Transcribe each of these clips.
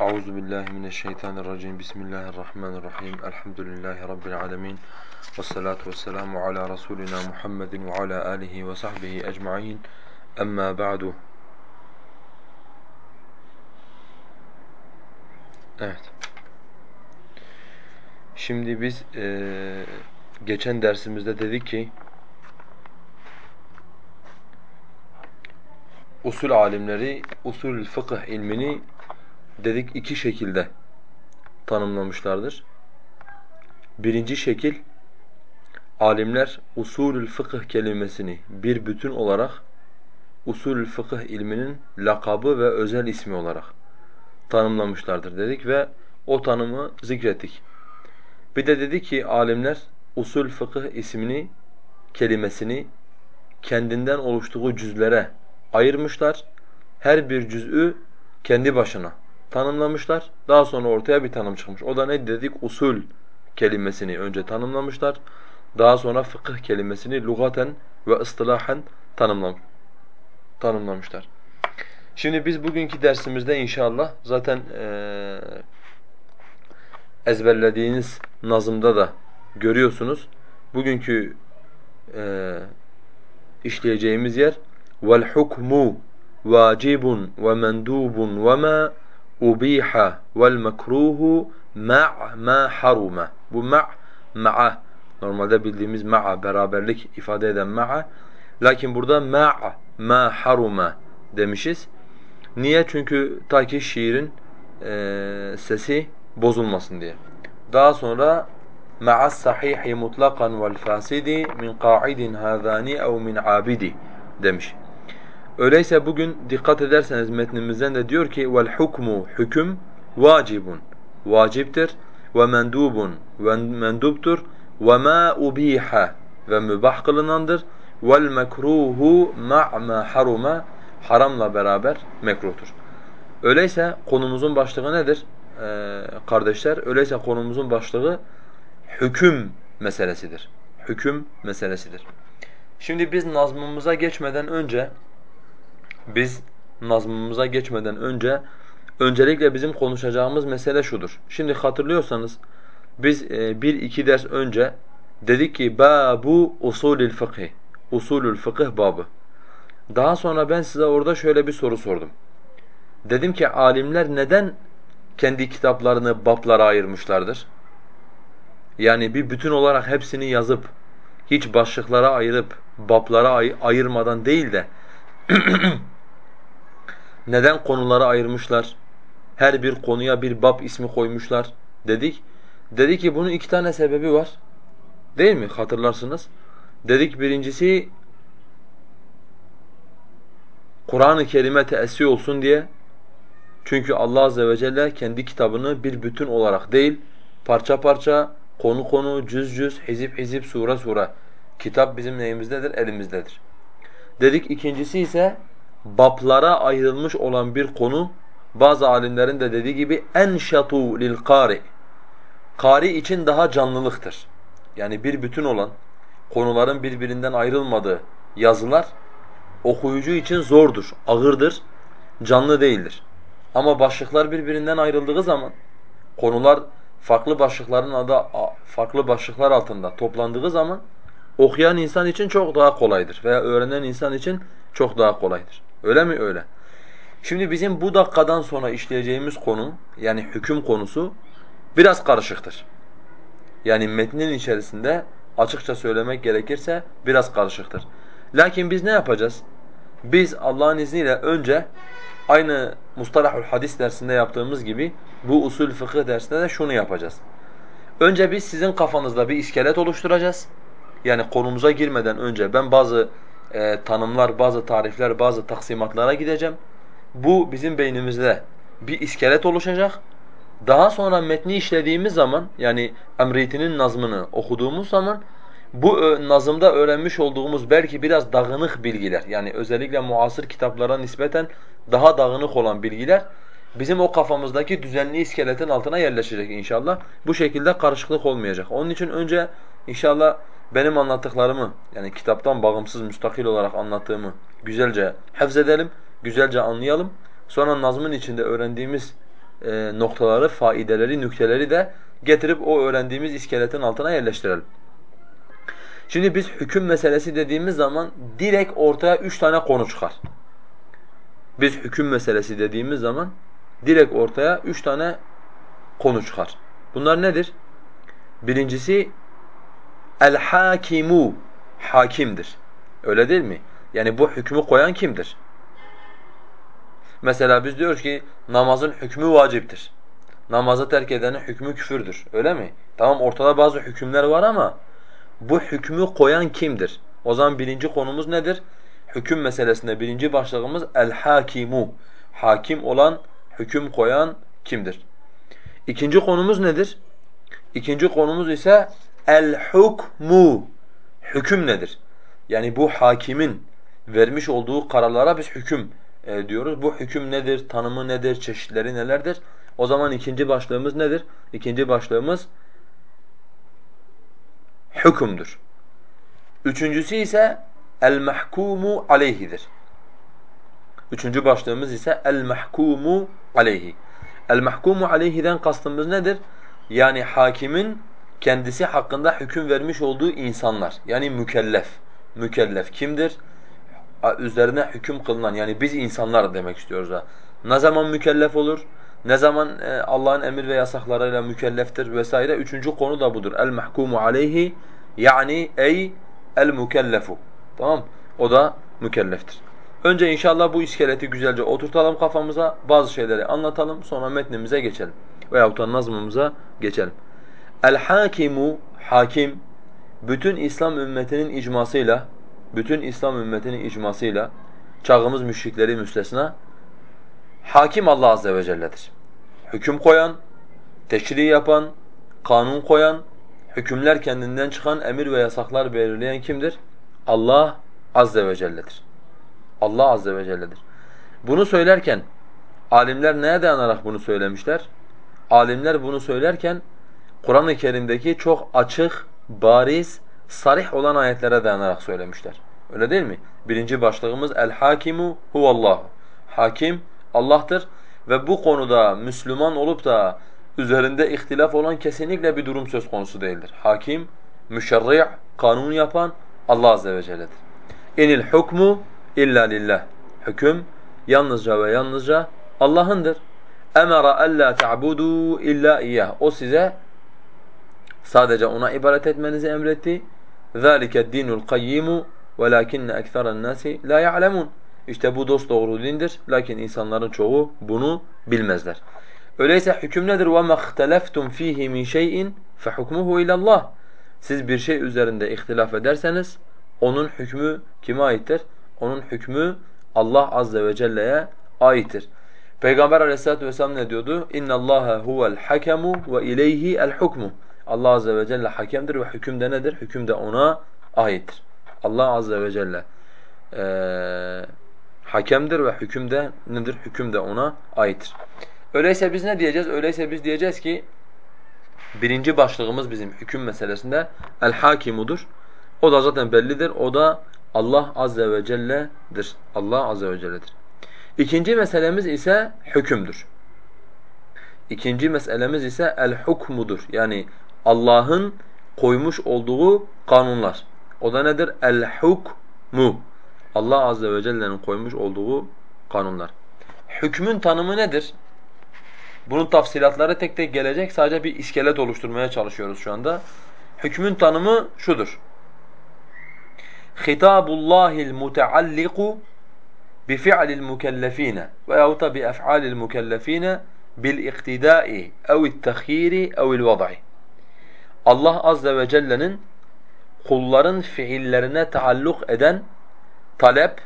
Euzu billahi mineşşeytanirracim. Bismillahirrahmanirrahim. Elhamdülillahi rabbil alamin. Ves salatu vesselamu ala rasulina Muhammedin ve ala alihi ve sahbihi ecmaîn. Amma ba'du. Evet. Şimdi biz e, geçen dersimizde dedik ki usul alimleri usul fıkıh ilmini dedik iki şekilde tanımlamışlardır. Birinci şekil alimler usulül fıkıh kelimesini bir bütün olarak usulül fıkıh ilminin lakabı ve özel ismi olarak tanımlamışlardır dedik ve o tanımı zikrettik. Bir de dedi ki alimler usul fıkıh ismini kelimesini kendinden oluştuğu cüzlere ayırmışlar. Her bir cüz'ü kendi başına tanımlamışlar. Daha sonra ortaya bir tanım çıkmış. O da ne dedik? Usul kelimesini önce tanımlamışlar. Daha sonra fıkıh kelimesini lugaten ve ıstılahen tanımlam tanımlamışlar. Şimdi biz bugünkü dersimizde inşallah zaten ee, ezberlediğiniz nazımda da görüyorsunuz. Bugünkü e, işleyeceğimiz yer vel hukmu vacibun ve mendubun ve ma ubiha vel mekruhu ma' ma haruma. Bu ma' ma'a normalde bildiğimiz ma'a beraberlik ifade eden ma'a. Lakin burada ma' ma haruma demişiz. Niye? Çünkü ta ki şiirin e, sesi bozulmasın diye. Daha sonra sahihi mutlakan vel fasidi min qa'idin hazani ev min abidi demiş. Öyleyse bugün dikkat ederseniz metnimizden de diyor ki vel hukmu hüküm vacibun vaciptir ve mendubun ve mendubtur ve ma ubiha ve mübah kılınandır vel mekruhu ma ma haruma haramla beraber mekruhtur. Öyleyse konumuzun başlığı nedir ee, kardeşler? Öyleyse konumuzun başlığı hüküm meselesidir. Hüküm meselesidir. Şimdi biz nazmımıza geçmeden önce biz nazmımıza geçmeden önce öncelikle bizim konuşacağımız mesele şudur. Şimdi hatırlıyorsanız biz e, bir iki ders önce dedik ki babu usulül fıkıh. Usulül fıkıh babı. Daha sonra ben size orada şöyle bir soru sordum. Dedim ki alimler neden kendi kitaplarını bablara ayırmışlardır? Yani bir bütün olarak hepsini yazıp hiç başlıklara ayırıp bablara ay ayırmadan değil de neden konuları ayırmışlar? Her bir konuya bir bab ismi koymuşlar dedik. Dedi ki bunun iki tane sebebi var. Değil mi? Hatırlarsınız. Dedik birincisi Kur'an-ı Kerim'e teessü olsun diye. Çünkü Allah azze ve celle kendi kitabını bir bütün olarak değil, parça parça, konu konu, cüz cüz, hizip hizip, sure sure. Kitap bizim neyimizdedir? Elimizdedir. Dedik ikincisi ise bablara ayrılmış olan bir konu bazı alimlerin de dediği gibi enşatu lil kari. Kari için daha canlılıktır. Yani bir bütün olan konuların birbirinden ayrılmadığı yazılar okuyucu için zordur, ağırdır, canlı değildir. Ama başlıklar birbirinden ayrıldığı zaman konular farklı başlıkların adı farklı başlıklar altında toplandığı zaman okuyan insan için çok daha kolaydır veya öğrenen insan için çok daha kolaydır. Öyle mi? Öyle. Şimdi bizim bu dakikadan sonra işleyeceğimiz konu yani hüküm konusu biraz karışıktır. Yani metnin içerisinde açıkça söylemek gerekirse biraz karışıktır. Lakin biz ne yapacağız? Biz Allah'ın izniyle önce aynı mustalahul hadis dersinde yaptığımız gibi bu usul fıkıh dersinde de şunu yapacağız. Önce biz sizin kafanızda bir iskelet oluşturacağız. Yani konumuza girmeden önce ben bazı e, tanımlar, bazı tarifler, bazı taksimatlara gideceğim. Bu bizim beynimizde bir iskelet oluşacak. Daha sonra metni işlediğimiz zaman yani Emriti'nin nazmını okuduğumuz zaman bu nazımda öğrenmiş olduğumuz belki biraz dağınık bilgiler yani özellikle muasır kitaplara nispeten daha dağınık olan bilgiler bizim o kafamızdaki düzenli iskeletin altına yerleşecek inşallah. Bu şekilde karışıklık olmayacak. Onun için önce inşallah benim anlattıklarımı yani kitaptan bağımsız müstakil olarak anlattığımı güzelce hafzedelim, güzelce anlayalım. Sonra nazmın içinde öğrendiğimiz e, noktaları, faideleri, nükteleri de getirip o öğrendiğimiz iskeletin altına yerleştirelim. Şimdi biz hüküm meselesi dediğimiz zaman direkt ortaya üç tane konu çıkar. Biz hüküm meselesi dediğimiz zaman direkt ortaya üç tane konu çıkar. Bunlar nedir? Birincisi el-hakimu hakimdir. Öyle değil mi? Yani bu hükmü koyan kimdir? Mesela biz diyoruz ki namazın hükmü vaciptir. Namazı terk edenin hükmü küfürdür. Öyle mi? Tamam ortada bazı hükümler var ama bu hükmü koyan kimdir? O zaman birinci konumuz nedir? Hüküm meselesinde birinci başlığımız el-hakimu. Hakim olan, hüküm koyan kimdir? İkinci konumuz nedir? İkinci konumuz ise el-hukmu. Hüküm nedir? Yani bu hakimin vermiş olduğu kararlara biz hüküm e, diyoruz. Bu hüküm nedir, tanımı nedir, çeşitleri nelerdir? O zaman ikinci başlığımız nedir? İkinci başlığımız hükümdür. Üçüncüsü ise el-mahkumu aleyhidir. Üçüncü başlığımız ise el-mahkumu aleyhi. El-mahkumu aleyhiden kastımız nedir? Yani hakimin kendisi hakkında hüküm vermiş olduğu insanlar. Yani mükellef. Mükellef kimdir? Üzerine hüküm kılınan yani biz insanlar demek istiyoruz ha. Ne zaman mükellef olur? Ne zaman e, Allah'ın emir ve yasaklarıyla mükelleftir vesaire. Üçüncü konu da budur. El mahkumu aleyhi yani ey el mükellefu. Tamam? O da mükelleftir. Önce inşallah bu iskeleti güzelce oturtalım kafamıza. Bazı şeyleri anlatalım. Sonra metnimize geçelim. Veyahut da nazmımıza geçelim. El hakimu hakim bütün İslam ümmetinin icmasıyla bütün İslam ümmetinin icmasıyla çağımız müşrikleri müstesna hakim Allah azze ve celle'dir. Hüküm koyan, teşri yapan, kanun koyan, hükümler kendinden çıkan emir ve yasaklar belirleyen kimdir? Allah azze ve celle'dir. Allah azze ve celle'dir. Bunu söylerken alimler neye dayanarak bunu söylemişler? Alimler bunu söylerken Kur'an-ı Kerim'deki çok açık, bariz, sarih olan ayetlere dayanarak söylemişler. Öyle değil mi? Birinci başlığımız el-hakimu huvallahu. Hakim Allah'tır ve bu konuda Müslüman olup da üzerinde ihtilaf olan kesinlikle bir durum söz konusu değildir. Hakim, müşerri' kanun yapan Allah azze ve celle'dir. İnil hukmu illa lillah. Hüküm yalnızca ve yalnızca Allah'ındır. Emara alla ta'budu illa iyyah. O size sadece ona ibadet etmenizi emretti. Zalike dinul qayyimu velakinne ekseran nasi la ya'lemun. İşte bu dost doğru dindir. Lakin insanların çoğu bunu bilmezler. Öyleyse hüküm nedir? وَمَا اخْتَلَفْتُمْ ف۪يهِ مِنْ شَيْءٍ فَحُكْمُهُ اِلَى اللّٰهِ Siz bir şey üzerinde ihtilaf ederseniz onun hükmü kime aittir? Onun hükmü Allah azze ve celle'ye aittir. Peygamber aleyhissalatu vesselam ne diyordu? İnna Allaha huvel hakemu ve ileyhi el hukmu. Allah azze ve celle hakemdir ve hüküm de nedir? Hüküm de ona aittir. Allah azze ve celle e, hakemdir ve hüküm de nedir? Hüküm de ona aittir. Öyleyse biz ne diyeceğiz? Öyleyse biz diyeceğiz ki birinci başlığımız bizim hüküm meselesinde el hakimudur. O da zaten bellidir. O da Allah azze ve celle'dir. Allah azze ve celle'dir. İkinci meselemiz ise hükümdür. İkinci meselemiz ise el hukmudur. Yani Allah'ın koymuş olduğu kanunlar. O da nedir? El hukmu. Allah azze ve celle'nin koymuş olduğu kanunlar. Hükmün tanımı nedir? Bunun tafsilatları tek tek gelecek. Sadece bir iskelet oluşturmaya çalışıyoruz şu anda. Hükmün tanımı şudur. Hitabullahil mutealliku bi fi'lil mukellefine veyahut da bi ef'alil mukellefine bil iktidai vad'i. Allah azze ve celle'nin kulların fiillerine taalluk eden talep,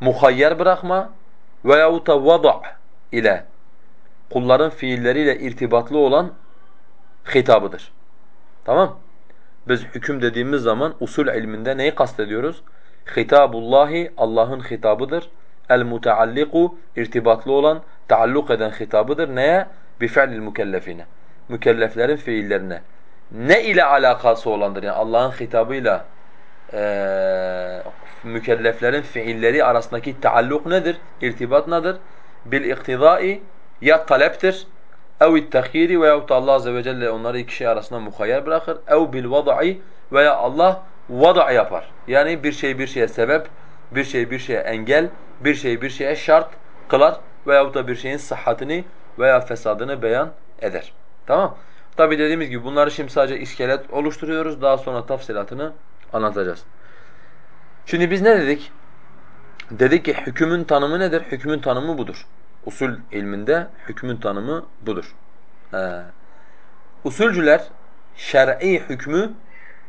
muhayyer bırakma veyahut da ile kulların fiilleriyle irtibatlı olan hitabıdır. Tamam? Biz hüküm dediğimiz zaman usul ilminde neyi kastediyoruz? Hitabullahi Allah'ın hitabıdır. El mutealliku irtibatlı olan, taalluk eden hitabıdır. Neye? Bi fi'lil mükellefine. Mükelleflerin fiillerine. Ne ile alakası olandır? Yani Allah'ın hitabıyla e, mükelleflerin fiilleri arasındaki taalluk nedir? İrtibat nedir? bil iktidai ya taleptir ev tehiri veyahut Allah azze ve celle onları iki şey arasında muhayyer bırakır ev bil vad'i veya Allah vada yapar. Yani bir şey bir şeye sebep, bir şey bir şeye engel, bir şey bir şeye şart kılar veyahut da bir şeyin sıhhatini veya fesadını beyan eder. Tamam? Tabi dediğimiz gibi bunları şimdi sadece iskelet oluşturuyoruz. Daha sonra tafsilatını anlatacağız. Şimdi biz ne dedik? Dedik ki hükümün tanımı nedir? Hükmün tanımı budur. Usul ilminde hükmün tanımı budur. Ee, usulcüler şer'i hükmü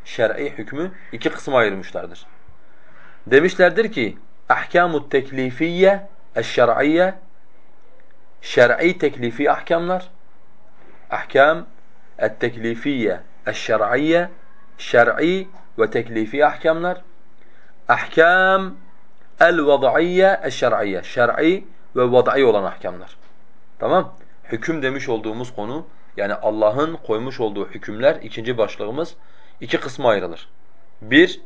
şer'i hükmü iki kısma ayırmışlardır. Demişlerdir ki ahkamu teklifiyye eşşer'iyye şer'i teklifi ahkamlar ahkam et-teklifiye eşşer'iyye şer'i ve teklifi ahkamlar ahkam el-vad'iyye eşşer'iyye şer'i ve vad'i olan ahkamlar. Tamam? Hüküm demiş olduğumuz konu yani Allah'ın koymuş olduğu hükümler ikinci başlığımız iki kısma ayrılır. Bir,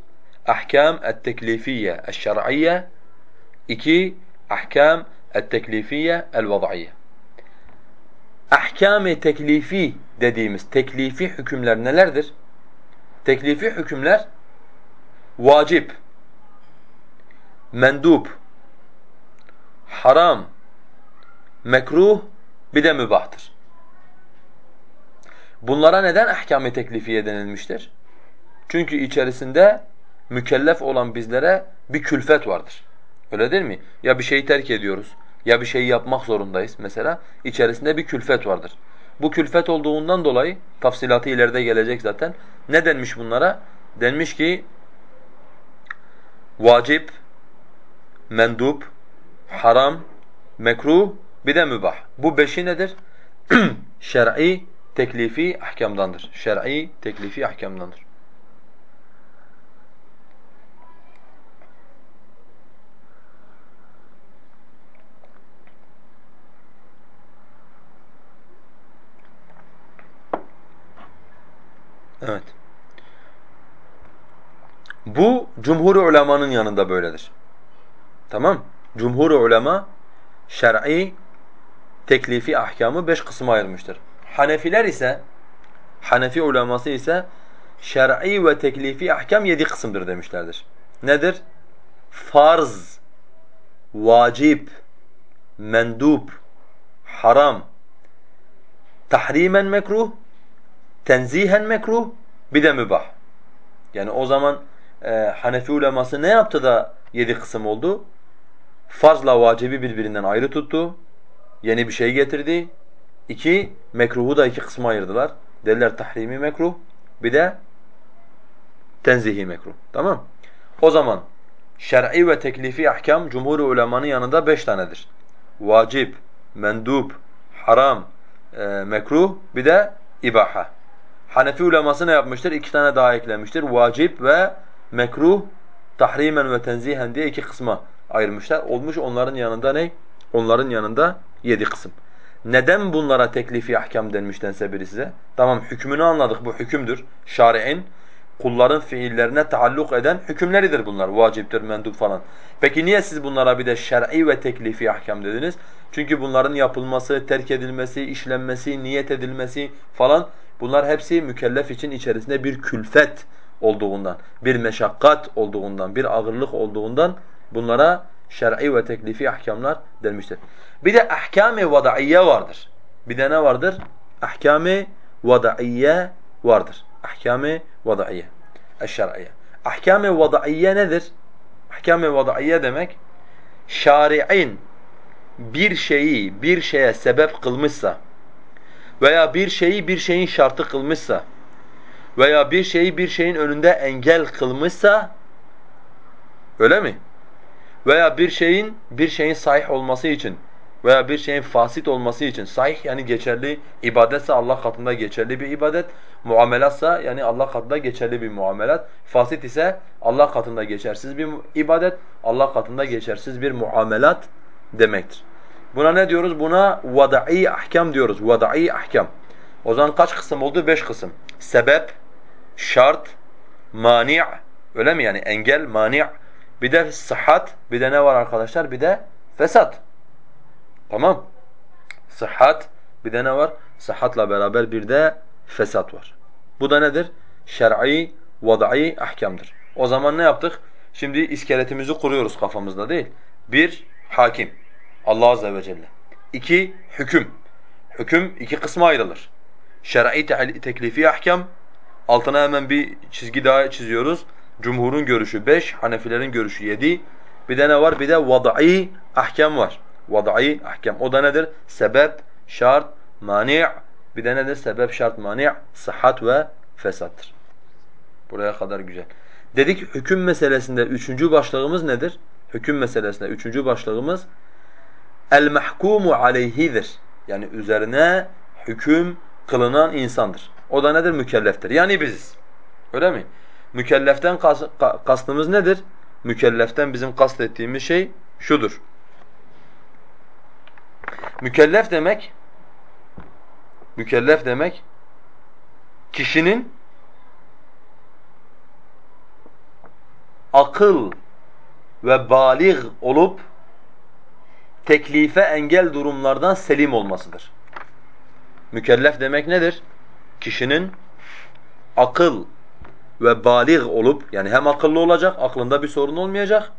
ahkam et-teklifiyye eşşer'iyye. İki, ahkam et-teklifiyye el-vad'iyye. Ahkam-ı teklifi dediğimiz teklifi hükümler nelerdir? Teklifi hükümler vacip, mendup, haram, mekruh bir de mübahtır. Bunlara neden ahkam-ı teklifiye denilmiştir? Çünkü içerisinde mükellef olan bizlere bir külfet vardır. Öyle değil mi? Ya bir şeyi terk ediyoruz, ya bir şeyi yapmak zorundayız mesela. İçerisinde bir külfet vardır. Bu külfet olduğundan dolayı, tafsilatı ileride gelecek zaten. Ne denmiş bunlara? Denmiş ki, vacip, mendup, haram, mekruh, bir de mübah. Bu beşi nedir? Şer'i teklifi ahkamdandır. Şer'i teklifi ahkamdandır. Evet. Bu cumhur ulemanın yanında böyledir. Tamam? Cumhur ulema şer'i teklifi ahkamı beş kısma ayırmıştır. Hanefiler ise Hanefi uleması ise şer'i ve teklifi ahkam yedi kısımdır demişlerdir. Nedir? Farz, vacip, mendup, haram, tahrimen mekruh, tenzihen mekruh, bir de mübah. Yani o zaman e, Hanefi uleması ne yaptı da yedi kısım oldu? Farzla vacibi birbirinden ayrı tuttu. Yeni bir şey getirdi. İki, mekruhu da iki kısma ayırdılar. Dediler tahrimi mekruh, bir de tenzihi mekruh. Tamam O zaman şer'i ve teklifi ahkam cumhur ulemanın yanında beş tanedir. Vacip, mendup, haram, e, mekruh, bir de ibaha. Hanefi uleması ne yapmıştır? İki tane daha eklemiştir. Vacip ve mekruh, tahrimen ve tenzihen diye iki kısma ayırmışlar. Olmuş onların yanında ne? Onların yanında yedi kısım. Neden bunlara teklifi ahkam denmiştense biri size? Tamam hükmünü anladık bu hükümdür. Şari'in kulların fiillerine taalluk eden hükümleridir bunlar. Vaciptir, mendup falan. Peki niye siz bunlara bir de şer'i ve teklifi ahkam dediniz? Çünkü bunların yapılması, terk edilmesi, işlenmesi, niyet edilmesi falan bunlar hepsi mükellef için içerisinde bir külfet olduğundan, bir meşakkat olduğundan, bir ağırlık olduğundan bunlara şer'i ve teklifi ahkamlar denmiştir. Bir de ahkam-ı vardır. Bir de ne vardır? Ahkam-ı vardır. Ahkam-ı vada'iyye. Eşşer'iyye. Ahkam-ı nedir? Ahkam-ı demek şari'in bir şeyi bir şeye sebep kılmışsa veya bir şeyi bir şeyin şartı kılmışsa veya bir şeyi bir şeyin önünde engel kılmışsa öyle mi? Veya bir şeyin bir şeyin sahih olması için veya bir şeyin fasit olması için sahih yani geçerli ibadetse Allah katında geçerli bir ibadet, muamelatsa yani Allah katında geçerli bir muamelat, fasit ise Allah katında geçersiz bir ibadet, Allah katında geçersiz bir muamelat demektir. Buna ne diyoruz? Buna vada'i ahkam diyoruz. Vada'i ahkam. O zaman kaç kısım oldu? Beş kısım. Sebep, şart, mani' öyle mi yani? Engel, mani' bir de sıhhat, bir de ne var arkadaşlar? Bir de fesat. Tamam? Sıhhat bir de ne var? Sıhhatla beraber bir de fesat var. Bu da nedir? Şer'i, vad'i ahkamdır. O zaman ne yaptık? Şimdi iskeletimizi kuruyoruz kafamızda değil. Bir, hakim. Allah azze ve celle. İki, hüküm. Hüküm iki kısma ayrılır. Şer'i teklifi ahkam. Altına hemen bir çizgi daha çiziyoruz. Cumhurun görüşü beş, Hanefilerin görüşü yedi. Bir de ne var? Bir de vad'i ahkam var. Vad'i ahkam. O da nedir? Sebep, şart, mani' bir de nedir? Sebep, şart, mani' sıhhat ve fesattır. Buraya kadar güzel. Dedik hüküm meselesinde üçüncü başlığımız nedir? Hüküm meselesinde üçüncü başlığımız el mahkumu aleyhidir. Yani üzerine hüküm kılınan insandır. O da nedir? Mükelleftir. Yani biziz. Öyle mi? Mükelleften kastımız nedir? Mükelleften bizim kastettiğimiz şey şudur. Mükellef demek mükellef demek kişinin akıl ve balik olup teklife engel durumlardan selim olmasıdır. Mükellef demek nedir? Kişinin akıl ve balik olup yani hem akıllı olacak, aklında bir sorun olmayacak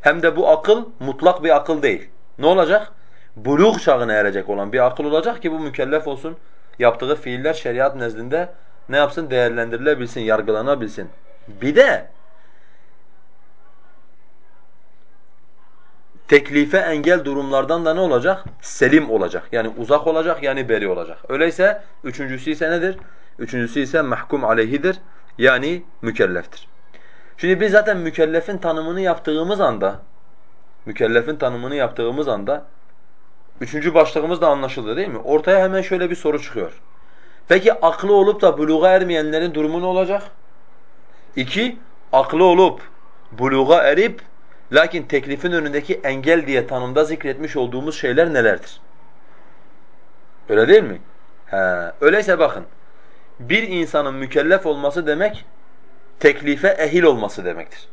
hem de bu akıl mutlak bir akıl değil. Ne olacak? Buluğ çağına erecek olan bir akıl olacak ki bu mükellef olsun. Yaptığı fiiller şeriat nezdinde ne yapsın? Değerlendirilebilsin, yargılanabilsin. Bir de teklife engel durumlardan da ne olacak? Selim olacak. Yani uzak olacak yani beri olacak. Öyleyse üçüncüsü ise nedir? Üçüncüsü ise mahkum aleyhidir. Yani mükelleftir. Şimdi biz zaten mükellefin tanımını yaptığımız anda mükellefin tanımını yaptığımız anda üçüncü başlığımız da anlaşıldı değil mi? Ortaya hemen şöyle bir soru çıkıyor. Peki aklı olup da buluğa ermeyenlerin durumu ne olacak? İki, aklı olup buluğa erip Lakin teklifin önündeki engel diye tanımda zikretmiş olduğumuz şeyler nelerdir? Öyle değil mi? He, öyleyse bakın. Bir insanın mükellef olması demek teklife ehil olması demektir.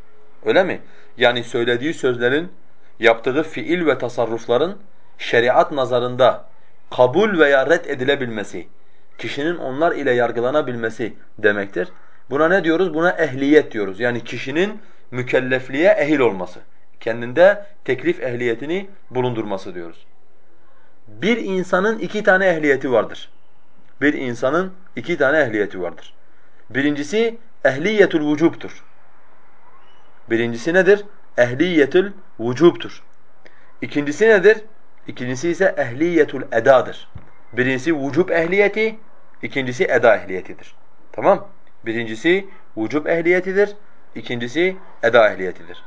Öyle mi? Yani söylediği sözlerin, yaptığı fiil ve tasarrufların şeriat nazarında kabul veya red edilebilmesi, kişinin onlar ile yargılanabilmesi demektir. Buna ne diyoruz? Buna ehliyet diyoruz. Yani kişinin mükellefliğe ehil olması. Kendinde teklif ehliyetini bulundurması diyoruz. Bir insanın iki tane ehliyeti vardır. Bir insanın iki tane ehliyeti vardır. Birincisi ehliyetul vücubtur. Birincisi nedir? Ehliyetül vücubtur. İkincisi nedir? İkincisi ise ehliyetul edadır. Birincisi vücub ehliyeti, ikincisi eda ehliyetidir. Tamam? Birincisi vücub ehliyetidir, İkincisi eda ehliyetidir.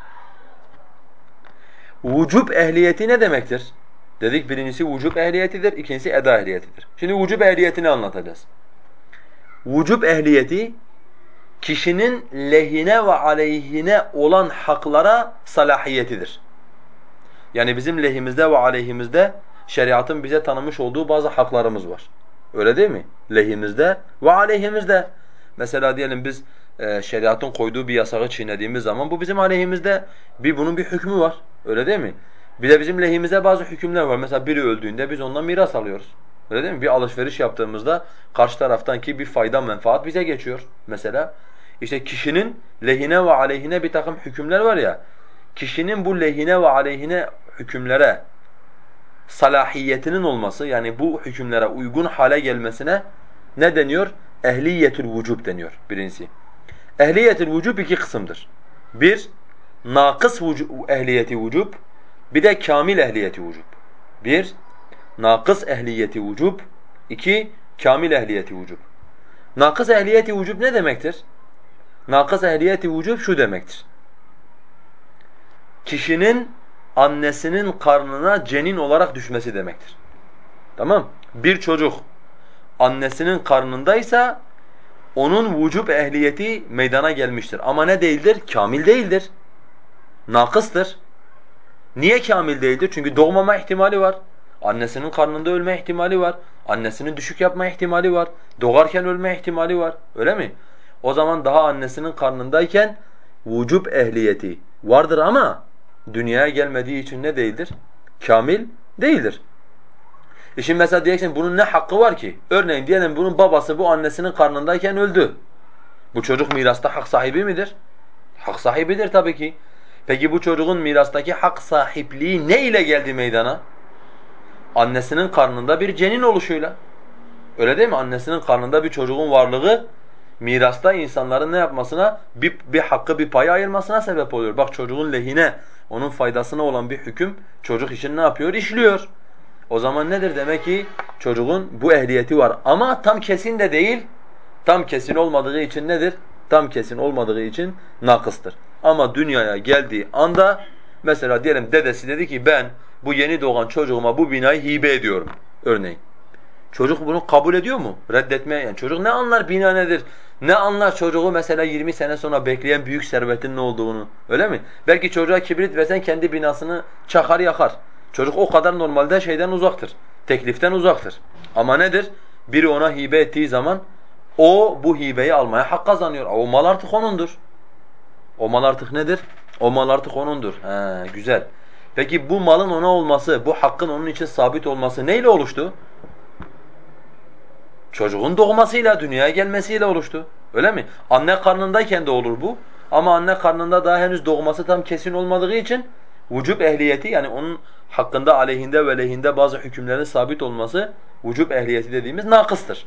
Vücub ehliyeti ne demektir? Dedik birincisi vücub ehliyetidir, ikincisi eda ehliyetidir. Şimdi vücub ehliyetini anlatacağız. Vücub ehliyeti kişinin lehine ve aleyhine olan haklara salahiyetidir. Yani bizim lehimizde ve aleyhimizde şeriatın bize tanımış olduğu bazı haklarımız var. Öyle değil mi? Lehimizde ve aleyhimizde. Mesela diyelim biz şeriatın koyduğu bir yasağı çiğnediğimiz zaman bu bizim aleyhimizde bir bunun bir hükmü var. Öyle değil mi? Bir de bizim lehimize bazı hükümler var. Mesela biri öldüğünde biz ondan miras alıyoruz. Öyle değil mi? Bir alışveriş yaptığımızda karşı taraftan ki bir fayda menfaat bize geçiyor mesela. İşte kişinin lehine ve aleyhine bir takım hükümler var ya. Kişinin bu lehine ve aleyhine hükümlere salahiyetinin olması yani bu hükümlere uygun hale gelmesine ne deniyor? Ehliyetül vücub deniyor birincisi. Ehliyetil vücub iki kısımdır. Bir, nakıs ehliyeti vücub, bir de kamil ehliyeti vücub. Bir, nakıs ehliyeti vücub, iki, kamil ehliyeti vücub. Nakıs ehliyeti vücub ne demektir? Nakıs ehliyeti vücub şu demektir. Kişinin annesinin karnına cenin olarak düşmesi demektir. Tamam? Bir çocuk annesinin karnındaysa onun vücub ehliyeti meydana gelmiştir. Ama ne değildir? Kamil değildir. Nakıstır. Niye kamil değildir? Çünkü doğmama ihtimali var. Annesinin karnında ölme ihtimali var. Annesinin düşük yapma ihtimali var. Doğarken ölme ihtimali var. Öyle mi? O zaman daha annesinin karnındayken vücub ehliyeti vardır ama dünyaya gelmediği için ne değildir? Kamil değildir. E şimdi mesela diyeceksin bunun ne hakkı var ki? Örneğin diyelim bunun babası bu annesinin karnındayken öldü. Bu çocuk mirasta hak sahibi midir? Hak sahibidir tabii ki. Peki bu çocuğun mirastaki hak sahipliği ne ile geldi meydana? Annesinin karnında bir cenin oluşuyla. Öyle değil mi? Annesinin karnında bir çocuğun varlığı mirasta insanların ne yapmasına, bir, bir hakkı bir payı ayırmasına sebep oluyor. Bak çocuğun lehine, onun faydasına olan bir hüküm çocuk için ne yapıyor? İşliyor. O zaman nedir? Demek ki çocuğun bu ehliyeti var. Ama tam kesin de değil. Tam kesin olmadığı için nedir? Tam kesin olmadığı için nakıstır. Ama dünyaya geldiği anda mesela diyelim dedesi dedi ki ben bu yeni doğan çocuğuma bu binayı hibe ediyorum örneğin. Çocuk bunu kabul ediyor mu? Reddetmeye yani çocuk ne anlar bina nedir? Ne anlar çocuğu mesela 20 sene sonra bekleyen büyük servetin ne olduğunu? Öyle mi? Belki çocuğa kibrit versen kendi binasını çakar yakar. Çocuk o kadar normalde şeyden uzaktır. Tekliften uzaktır. Ama nedir? Biri ona hibe ettiği zaman o bu hibeyi almaya hak kazanıyor. O mal artık onundur. O mal artık nedir? O mal artık onundur. He, güzel. Peki bu malın ona olması, bu hakkın onun için sabit olması neyle oluştu? Çocuğun doğmasıyla, dünyaya gelmesiyle oluştu. Öyle mi? Anne karnındayken de olur bu. Ama anne karnında daha henüz doğması tam kesin olmadığı için vücub ehliyeti yani onun hakkında aleyhinde ve lehinde bazı hükümlerin sabit olması vücub ehliyeti dediğimiz nakıstır.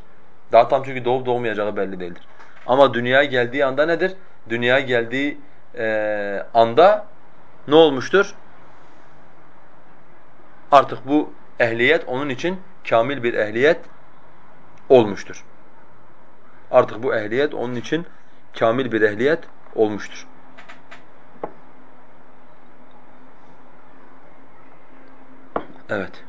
Daha tam çünkü doğup doğmayacağı belli değildir. Ama dünyaya geldiği anda nedir? Dünyaya geldiği e, anda ne olmuştur? Artık bu ehliyet onun için kamil bir ehliyet olmuştur. Artık bu ehliyet onun için kamil bir ehliyet olmuştur. Evet.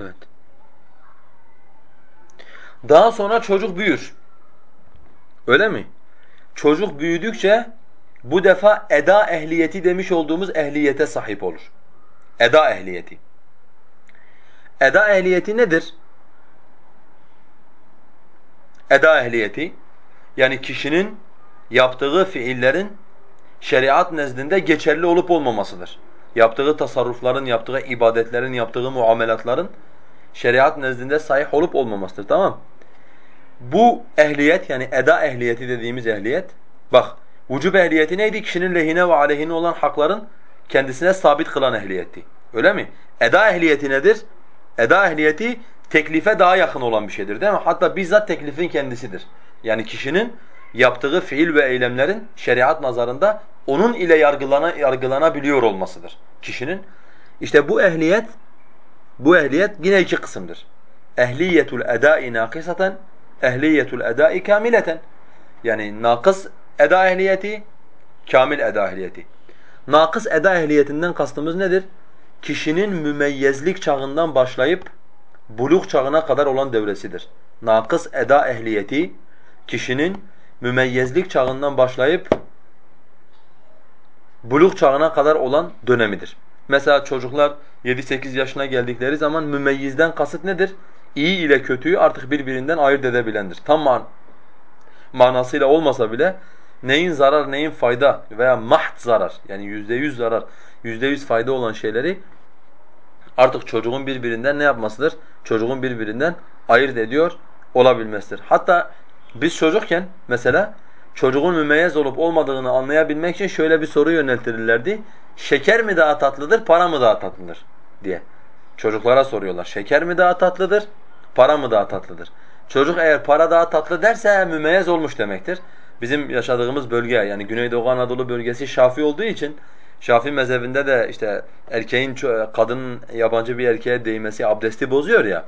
Evet. Daha sonra çocuk büyür. Öyle mi? Çocuk büyüdükçe bu defa eda ehliyeti demiş olduğumuz ehliyete sahip olur. Eda ehliyeti. Eda ehliyeti nedir? Eda ehliyeti yani kişinin yaptığı fiillerin şeriat nezdinde geçerli olup olmamasıdır. Yaptığı tasarrufların, yaptığı ibadetlerin, yaptığı muamelatların şeriat nezdinde sahih olup olmamasıdır. Tamam Bu ehliyet yani eda ehliyeti dediğimiz ehliyet bak Vücub ehliyeti neydi? Kişinin lehine ve aleyhine olan hakların kendisine sabit kılan ehliyetti. Öyle mi? Eda ehliyeti nedir? Eda ehliyeti teklife daha yakın olan bir şeydir değil mi? Hatta bizzat teklifin kendisidir. Yani kişinin yaptığı fiil ve eylemlerin şeriat nazarında onun ile yargılana, yargılanabiliyor olmasıdır kişinin. İşte bu ehliyet bu ehliyet yine iki kısımdır. Ehliyetul edai nakisaten, ehliyetul edai kamileten. Yani nakıs eda ehliyeti, kamil eda ehliyeti. Nakıs eda ehliyetinden kastımız nedir? Kişinin mümeyyezlik çağından başlayıp buluk çağına kadar olan devresidir. Nakıs eda ehliyeti kişinin mümeyyezlik çağından başlayıp buluk çağına kadar olan dönemidir. Mesela çocuklar 7-8 yaşına geldikleri zaman mümeyyizden kasıt nedir? İyi ile kötüyü artık birbirinden ayırt edebilendir. Tam man manasıyla olmasa bile neyin zarar neyin fayda veya maht zarar yani yüzde yüz zarar, yüzde yüz fayda olan şeyleri artık çocuğun birbirinden ne yapmasıdır? Çocuğun birbirinden ayırt ediyor olabilmesidir. Hatta biz çocukken mesela çocuğun mümeyyez olup olmadığını anlayabilmek için şöyle bir soru yöneltirirlerdi. Şeker mi daha tatlıdır, para mı daha tatlıdır diye. Çocuklara soruyorlar. Şeker mi daha tatlıdır, para mı daha tatlıdır? Çocuk eğer para daha tatlı derse mümeyyez olmuş demektir. Bizim yaşadığımız bölge yani Güneydoğu Anadolu bölgesi Şafi olduğu için Şafi mezhebinde de işte erkeğin kadının yabancı bir erkeğe değmesi abdesti bozuyor ya.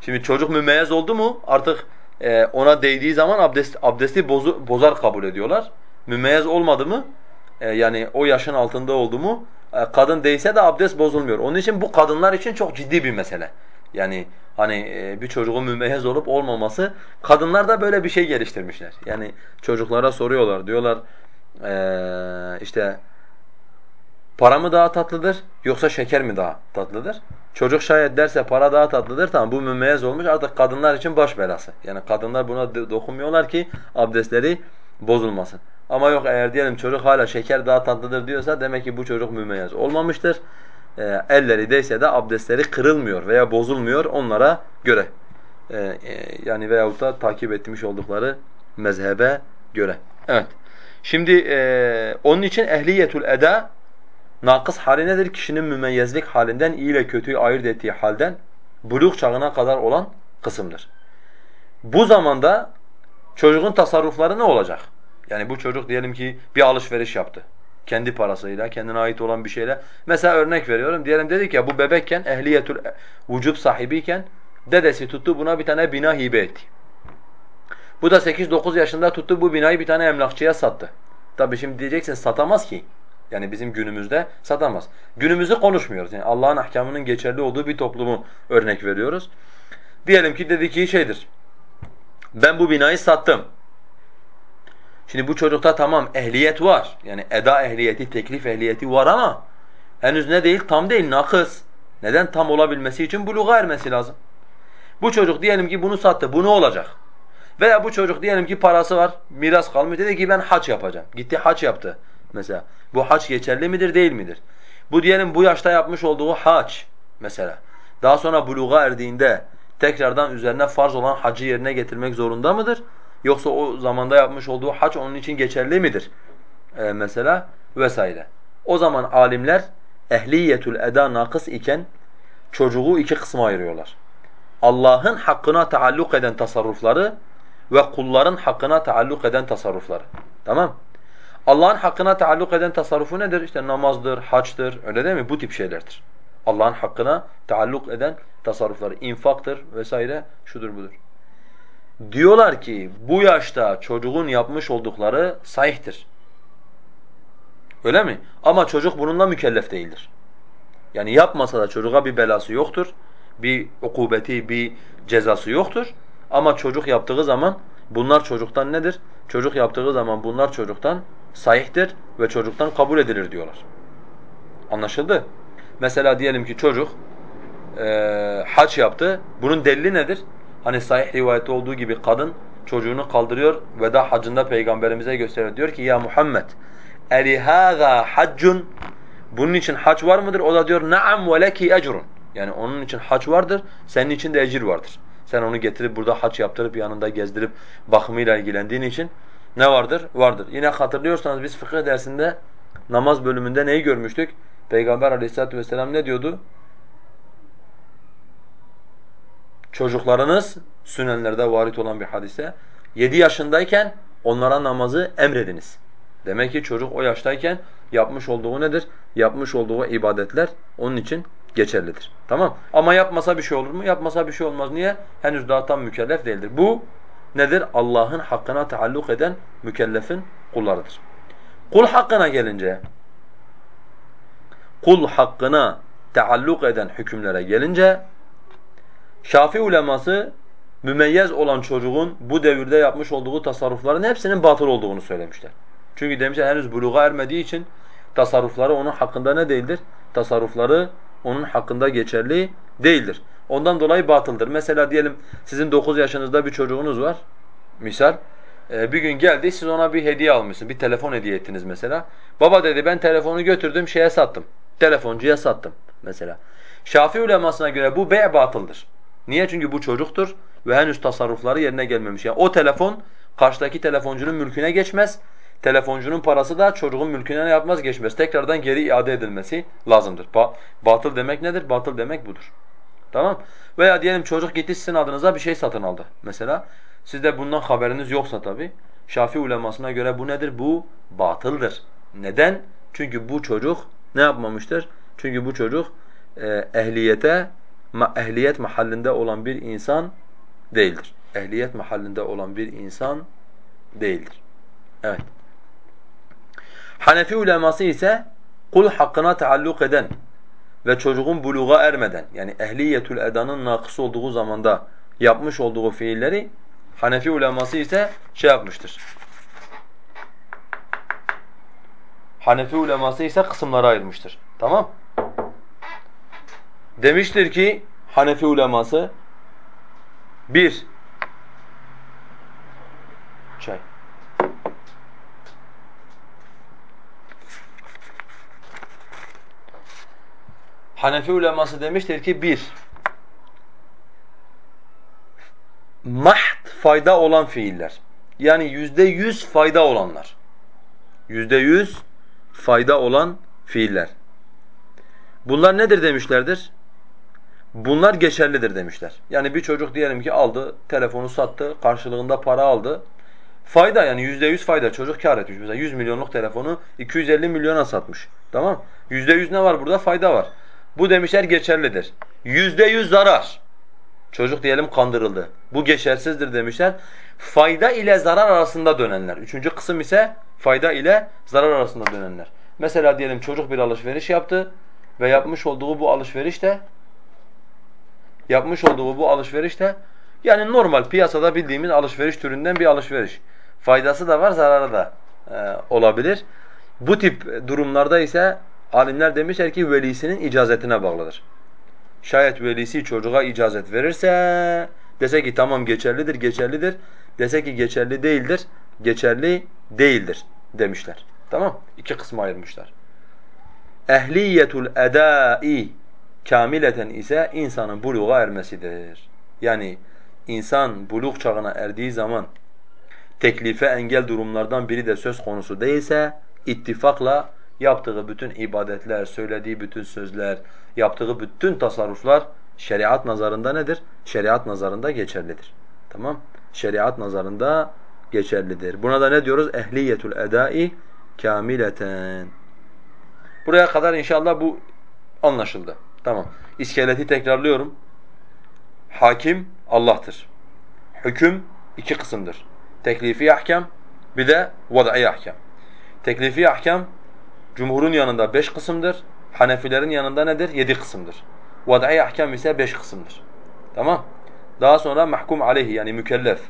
Şimdi çocuk mümeyyez oldu mu artık e, ona değdiği zaman abdest, abdesti bozu, bozar kabul ediyorlar. Mümeyyez olmadı mı e, yani o yaşın altında oldu mu e, kadın değse de abdest bozulmuyor. Onun için bu kadınlar için çok ciddi bir mesele. Yani Hani e, bir çocuğun mümeyyez olup olmaması. Kadınlar da böyle bir şey geliştirmişler. Yani çocuklara soruyorlar. Diyorlar işte para mı daha tatlıdır yoksa şeker mi daha tatlıdır? Çocuk şayet derse para daha tatlıdır tamam bu mümeyyez olmuş artık kadınlar için baş belası. Yani kadınlar buna dokunmuyorlar ki abdestleri bozulmasın. Ama yok eğer diyelim çocuk hala şeker daha tatlıdır diyorsa demek ki bu çocuk mümeyyez olmamıştır. E, elleri değse de abdestleri kırılmıyor veya bozulmuyor onlara göre. E, e, yani veyahut da takip etmiş oldukları mezhebe göre. Evet. Şimdi e, onun için ehliyetul eda nakıs hali nedir? Kişinin mümeyyezlik halinden iyi ile kötüyü ayırt ettiği halden buluk çağına kadar olan kısımdır. Bu zamanda çocuğun tasarrufları ne olacak? Yani bu çocuk diyelim ki bir alışveriş yaptı. Kendi parasıyla, kendine ait olan bir şeyle. Mesela örnek veriyorum. Diyelim dedik ya bu bebekken ehliyetül vücub sahibiyken dedesi tuttu buna bir tane bina hibe etti. Bu da 8-9 yaşında tuttu bu binayı bir tane emlakçıya sattı. Tabii şimdi diyeceksin satamaz ki. Yani bizim günümüzde satamaz. Günümüzü konuşmuyoruz. Yani Allah'ın ahkamının geçerli olduğu bir toplumu örnek veriyoruz. Diyelim ki dedi ki şeydir. Ben bu binayı sattım. Şimdi bu çocukta tamam ehliyet var. Yani eda ehliyeti, teklif ehliyeti var ama henüz ne değil? Tam değil, nakıs. Neden? Tam olabilmesi için buluğa ermesi lazım. Bu çocuk diyelim ki bunu sattı. Bu ne olacak? Veya bu çocuk diyelim ki parası var, miras kalmış. Dedi ki ben haç yapacağım. Gitti haç yaptı mesela. Bu haç geçerli midir, değil midir? Bu diyelim bu yaşta yapmış olduğu haç mesela. Daha sonra buluğa erdiğinde tekrardan üzerine farz olan hacı yerine getirmek zorunda mıdır? Yoksa o zamanda yapmış olduğu hac onun için geçerli midir? Ee, mesela vesaire. O zaman alimler ehliyetul eda nakıs iken çocuğu iki kısma ayırıyorlar. Allah'ın hakkına taalluk eden tasarrufları ve kulların hakkına taalluk eden tasarrufları. Tamam? Allah'ın hakkına taalluk eden tasarrufu nedir? İşte namazdır, haçtır, öyle değil mi? Bu tip şeylerdir. Allah'ın hakkına taalluk eden tasarrufları, infaktır vesaire, şudur budur. Diyorlar ki bu yaşta çocuğun yapmış oldukları sahihtir. Öyle mi? Ama çocuk bununla mükellef değildir. Yani yapmasa da çocuğa bir belası yoktur. Bir ukubeti, bir cezası yoktur. Ama çocuk yaptığı zaman bunlar çocuktan nedir? Çocuk yaptığı zaman bunlar çocuktan sahihtir ve çocuktan kabul edilir diyorlar. Anlaşıldı? Mesela diyelim ki çocuk e, haç yaptı. Bunun delili nedir? Hani sahih rivayette olduğu gibi kadın çocuğunu kaldırıyor veda hacında peygamberimize gösteriyor. Diyor ki ya Muhammed eli hâzâ haccun bunun için hac var mıdır? O da diyor naam ve leki ecrun. Yani onun için hac vardır, senin için de ecir vardır. Sen onu getirip burada hac yaptırıp yanında gezdirip bakımıyla ilgilendiğin için ne vardır? Vardır. Yine hatırlıyorsanız biz fıkıh dersinde namaz bölümünde neyi görmüştük? Peygamber aleyhissalatu vesselam ne diyordu? Çocuklarınız sünenlerde varit olan bir hadise 7 yaşındayken onlara namazı emrediniz. Demek ki çocuk o yaştayken yapmış olduğu nedir? Yapmış olduğu ibadetler onun için geçerlidir. Tamam? Ama yapmasa bir şey olur mu? Yapmasa bir şey olmaz. Niye? Henüz daha tam mükellef değildir. Bu nedir? Allah'ın hakkına taalluk eden mükellefin kullarıdır. Kul hakkına gelince kul hakkına taalluk eden hükümlere gelince Şafi uleması mümeyyez olan çocuğun bu devirde yapmış olduğu tasarrufların hepsinin batıl olduğunu söylemişler. Çünkü demişler henüz buluğa ermediği için tasarrufları onun hakkında ne değildir? Tasarrufları onun hakkında geçerli değildir. Ondan dolayı batıldır. Mesela diyelim sizin 9 yaşınızda bir çocuğunuz var. Misal. Ee, bir gün geldi siz ona bir hediye almışsınız. Bir telefon hediye ettiniz mesela. Baba dedi ben telefonu götürdüm şeye sattım. Telefoncuya sattım mesela. Şafii ulemasına göre bu bey batıldır. Niye? Çünkü bu çocuktur ve henüz tasarrufları yerine gelmemiş. Yani o telefon karşıdaki telefoncunun mülküne geçmez. Telefoncunun parası da çocuğun mülküne ne yapmaz? Geçmez. Tekrardan geri iade edilmesi lazımdır. Ba batıl demek nedir? Batıl demek budur. Tamam? Veya diyelim çocuk gitti sizin adınıza bir şey satın aldı mesela. Sizde bundan haberiniz yoksa tabi. Şafii ulemasına göre bu nedir? Bu batıldır. Neden? Çünkü bu çocuk ne yapmamıştır? Çünkü bu çocuk e, ehliyete ehliyet mahallinde olan bir insan değildir. Ehliyet mahallinde olan bir insan değildir. Evet. Hanefi uleması ise kul hakkına taalluk eden ve çocuğun buluğa ermeden yani ehliyetül edanın nakıs olduğu zamanda yapmış olduğu fiilleri Hanefi uleması ise şey yapmıştır. Hanefi uleması ise kısımlara ayırmıştır. Tamam? Demiştir ki Hanefi uleması bir Hanefi uleması demiştir ki bir, mahd fayda olan fiiller. Yani yüzde yüz fayda olanlar. Yüzde yüz fayda olan fiiller. Bunlar nedir demişlerdir? Bunlar geçerlidir demişler. Yani bir çocuk diyelim ki aldı, telefonu sattı, karşılığında para aldı. Fayda yani yüzde yüz fayda. Çocuk kar etmiş. Mesela 100 milyonluk telefonu 250 milyona satmış. Tamam Yüzde yüz ne var burada? Fayda var. Bu demişler geçerlidir. Yüzde yüz zarar. Çocuk diyelim kandırıldı. Bu geçersizdir demişler. Fayda ile zarar arasında dönenler. Üçüncü kısım ise fayda ile zarar arasında dönenler. Mesela diyelim çocuk bir alışveriş yaptı ve yapmış olduğu bu alışverişte yapmış olduğu bu alışverişte yani normal piyasada bildiğimiz alışveriş türünden bir alışveriş. Faydası da var, zararı da e, olabilir. Bu tip durumlarda ise alimler demişler ki velisinin icazetine bağlıdır. Şayet velisi çocuğa icazet verirse, dese ki tamam geçerlidir, geçerlidir. Dese ki geçerli değildir, geçerli değildir demişler. Tamam? İki kısma ayırmışlar. Ehliyetul edai kamileten ise insanın buluğa ermesidir. Yani insan buluk çağına erdiği zaman teklife engel durumlardan biri de söz konusu değilse ittifakla yaptığı bütün ibadetler, söylediği bütün sözler, yaptığı bütün tasarruflar şeriat nazarında nedir? Şeriat nazarında geçerlidir. Tamam? Şeriat nazarında geçerlidir. Buna da ne diyoruz? Ehliyetul edai kamileten. Buraya kadar inşallah bu anlaşıldı. Tamam. İskeleti tekrarlıyorum. Hakim Allah'tır. Hüküm iki kısımdır. Teklifi ahkam bir de vad'i ahkam. Teklifi ahkam cumhurun yanında beş kısımdır. Hanefilerin yanında nedir? Yedi kısımdır. Vad'i ahkam ise beş kısımdır. Tamam? Daha sonra mahkum aleyhi yani mükellef.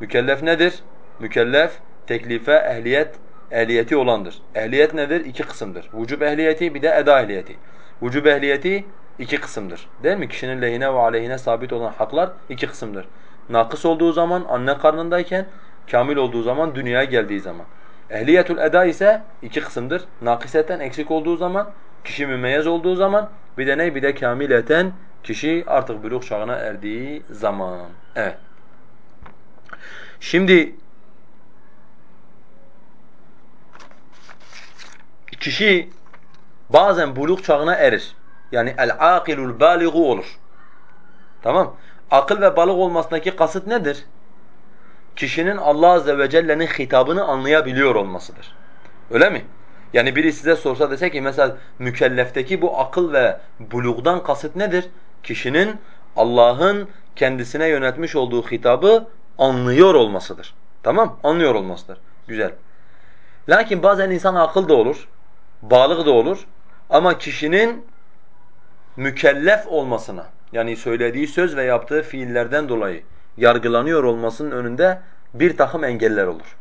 Mükellef nedir? Mükellef teklife ehliyet ehliyeti olandır. Ehliyet nedir? İki kısımdır. Vücub ehliyeti bir de eda ehliyeti. Vücub ehliyeti iki kısımdır. Değil mi? Kişinin lehine ve aleyhine sabit olan haklar iki kısımdır. Nakıs olduğu zaman anne karnındayken, kamil olduğu zaman dünyaya geldiği zaman. Ehliyetul eda ise iki kısımdır. Nakiseten eksik olduğu zaman, kişi mümeyyez olduğu zaman, bir de ne? Bir de kamileten kişi artık buluğ çağına erdiği zaman. Evet. Şimdi kişi bazen buluk çağına erir. Yani el-akilul baligu olur. Tamam? Akıl ve balık olmasındaki kasıt nedir? Kişinin Allah azze ve celle'nin hitabını anlayabiliyor olmasıdır. Öyle mi? Yani biri size sorsa dese ki mesela mükellefteki bu akıl ve bulugdan kasıt nedir? Kişinin Allah'ın kendisine yönetmiş olduğu hitabı anlıyor olmasıdır. Tamam? Anlıyor olmasıdır. Güzel. Lakin bazen insan akıl da olur, balık da olur ama kişinin mükellef olmasına yani söylediği söz ve yaptığı fiillerden dolayı yargılanıyor olmasının önünde bir takım engeller olur.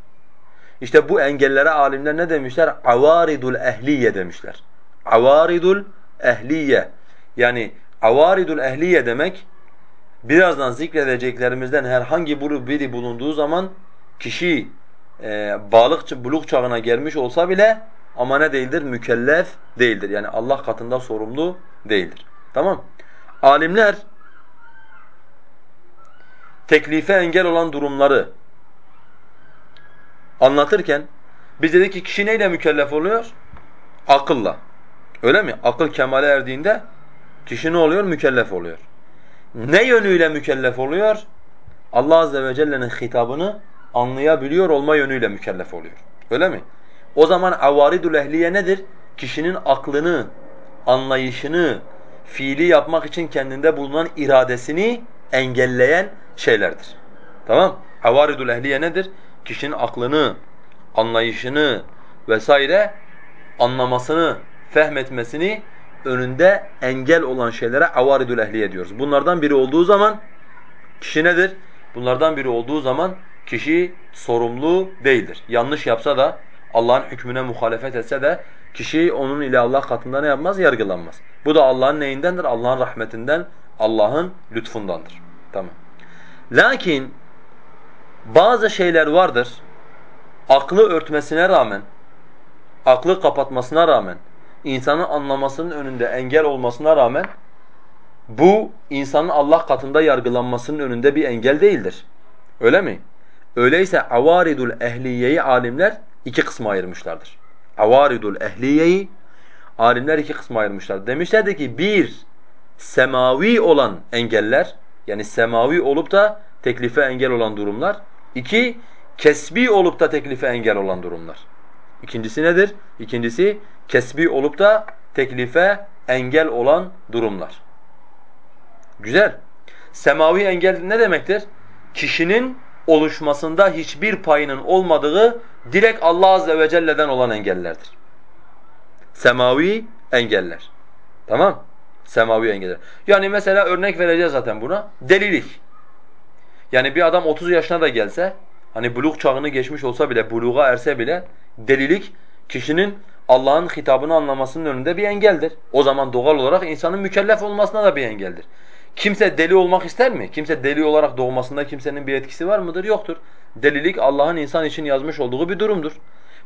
İşte bu engellere alimler ne demişler? Avaridul ehliye demişler. Avaridul ehliye. Yani avaridul ehliye demek birazdan zikredeceklerimizden herhangi biri bulunduğu zaman kişi e, balık buluk çağına gelmiş olsa bile ama ne değildir? Mükellef değildir. Yani Allah katında sorumlu değildir. Tamam? Alimler teklife engel olan durumları anlatırken biz dedik ki kişi neyle mükellef oluyor? Akılla. Öyle mi? Akıl kemale erdiğinde kişi ne oluyor? Mükellef oluyor. Ne yönüyle mükellef oluyor? Allah azze ve celle'nin hitabını anlayabiliyor olma yönüyle mükellef oluyor. Öyle mi? O zaman avaridul ehliye nedir? Kişinin aklını, anlayışını, fiili yapmak için kendinde bulunan iradesini engelleyen şeylerdir. Tamam? Avaridul ehliye nedir? Kişinin aklını, anlayışını vesaire anlamasını, fehmetmesini önünde engel olan şeylere avaridul ehliye diyoruz. Bunlardan biri olduğu zaman kişi nedir? Bunlardan biri olduğu zaman kişi sorumlu değildir. Yanlış yapsa da Allah'ın hükmüne muhalefet etse de kişi onun ile Allah katında ne yapmaz? Yargılanmaz. Bu da Allah'ın neyindendir? Allah'ın rahmetinden, Allah'ın lütfundandır. Tamam. Lakin bazı şeyler vardır. Aklı örtmesine rağmen, aklı kapatmasına rağmen insanın anlamasının önünde engel olmasına rağmen bu insanın Allah katında yargılanmasının önünde bir engel değildir. Öyle mi? Öyleyse avaridul ehliyeyi alimler iki kısma ayırmışlardır. Avaridul ehliyeyi alimler iki kısma ayırmışlar. Demişlerdi ki bir semavi olan engeller yani semavi olup da teklife engel olan durumlar. İki kesbi olup da teklife engel olan durumlar. İkincisi nedir? İkincisi kesbi olup da teklife engel olan durumlar. Güzel. Semavi engel ne demektir? Kişinin oluşmasında hiçbir payının olmadığı direkt Allah azze ve celle'den olan engellerdir. Semavi engeller. Tamam? Semavi engeller. Yani mesela örnek vereceğiz zaten buna. Delilik. Yani bir adam 30 yaşına da gelse, hani buluk çağını geçmiş olsa bile, buluğa erse bile delilik kişinin Allah'ın hitabını anlamasının önünde bir engeldir. O zaman doğal olarak insanın mükellef olmasına da bir engeldir. Kimse deli olmak ister mi? Kimse deli olarak doğmasında kimsenin bir etkisi var mıdır? Yoktur. Delilik Allah'ın insan için yazmış olduğu bir durumdur.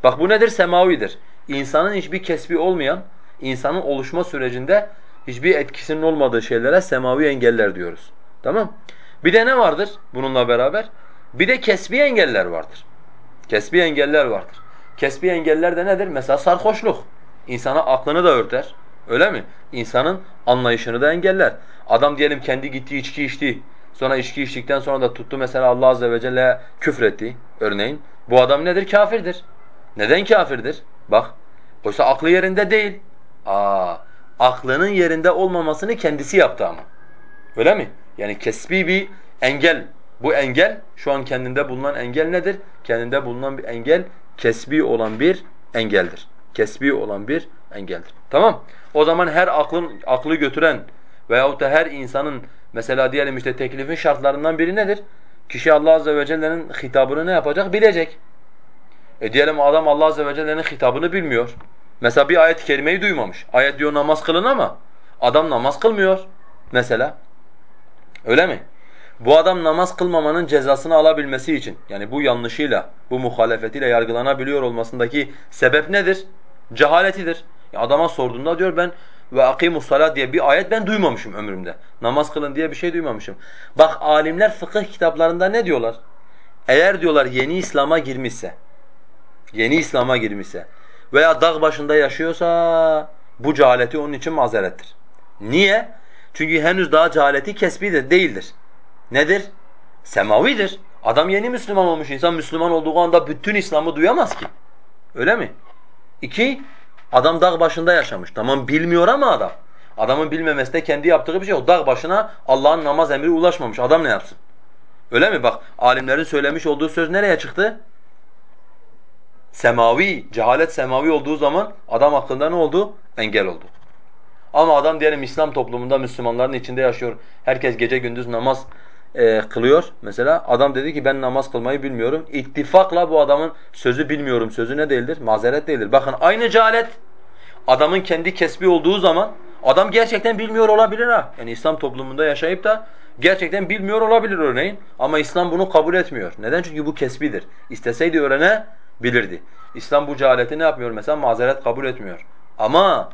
Bak bu nedir? Semavidir. İnsanın hiçbir kesbi olmayan, insanın oluşma sürecinde hiçbir etkisinin olmadığı şeylere semavi engeller diyoruz. Tamam? Bir de ne vardır bununla beraber? Bir de kesbi engeller vardır. Kesbi engeller vardır. Kesbi engeller de nedir? Mesela sarhoşluk. İnsana aklını da örter. Öyle mi? İnsanın anlayışını da engeller. Adam diyelim kendi gitti içki içti. Sonra içki içtikten sonra da tuttu mesela Allah azze ve celle küfretti örneğin. Bu adam nedir? Kafirdir. Neden kafirdir? Bak. Oysa aklı yerinde değil. Aa, aklının yerinde olmamasını kendisi yaptı ama. Öyle mi? Yani kesbi bir engel. Bu engel şu an kendinde bulunan engel nedir? Kendinde bulunan bir engel kesbi olan bir engeldir. Kesbi olan bir engeldir. Tamam? O zaman her aklın aklı götüren veyahut da her insanın mesela diyelim işte teklifin şartlarından biri nedir? Kişi Allah azze ve celle'nin hitabını ne yapacak? Bilecek. E diyelim adam Allah azze ve celle'nin hitabını bilmiyor. Mesela bir ayet-i kerimeyi duymamış. Ayet diyor namaz kılın ama adam namaz kılmıyor mesela. Öyle mi? Bu adam namaz kılmamanın cezasını alabilmesi için yani bu yanlışıyla, bu muhalefetiyle yargılanabiliyor olmasındaki sebep nedir? Cehaletidir. Ya adama sorduğunda diyor ben ve akimus salat diye bir ayet ben duymamışım ömrümde. Namaz kılın diye bir şey duymamışım. Bak alimler fıkıh kitaplarında ne diyorlar? Eğer diyorlar yeni İslam'a girmişse, yeni İslam'a girmişse veya dağ başında yaşıyorsa bu cehaleti onun için mazerettir. Niye? Çünkü henüz daha cehaleti kesbidir, değildir. Nedir? Semavidir. Adam yeni Müslüman olmuş. İnsan Müslüman olduğu anda bütün İslam'ı duyamaz ki. Öyle mi? İki, adam dağ başında yaşamış. Tamam bilmiyor ama adam. Adamın bilmemesi de kendi yaptığı bir şey. O dağ başına Allah'ın namaz emri ulaşmamış. Adam ne yapsın? Öyle mi? Bak alimlerin söylemiş olduğu söz nereye çıktı? Semavi, cehalet semavi olduğu zaman adam hakkında ne oldu? Engel oldu. Ama adam diyelim İslam toplumunda Müslümanların içinde yaşıyor. Herkes gece gündüz namaz e, kılıyor mesela. Adam dedi ki ben namaz kılmayı bilmiyorum. İttifakla bu adamın sözü bilmiyorum sözü ne değildir? Mazeret değildir. Bakın aynı cehalet adamın kendi kesbi olduğu zaman adam gerçekten bilmiyor olabilir ha. Yani İslam toplumunda yaşayıp da gerçekten bilmiyor olabilir örneğin. Ama İslam bunu kabul etmiyor. Neden? Çünkü bu kesbidir. İsteseydi öğrenebilirdi. İslam bu cehaleti ne yapmıyor mesela? Mazeret kabul etmiyor. Ama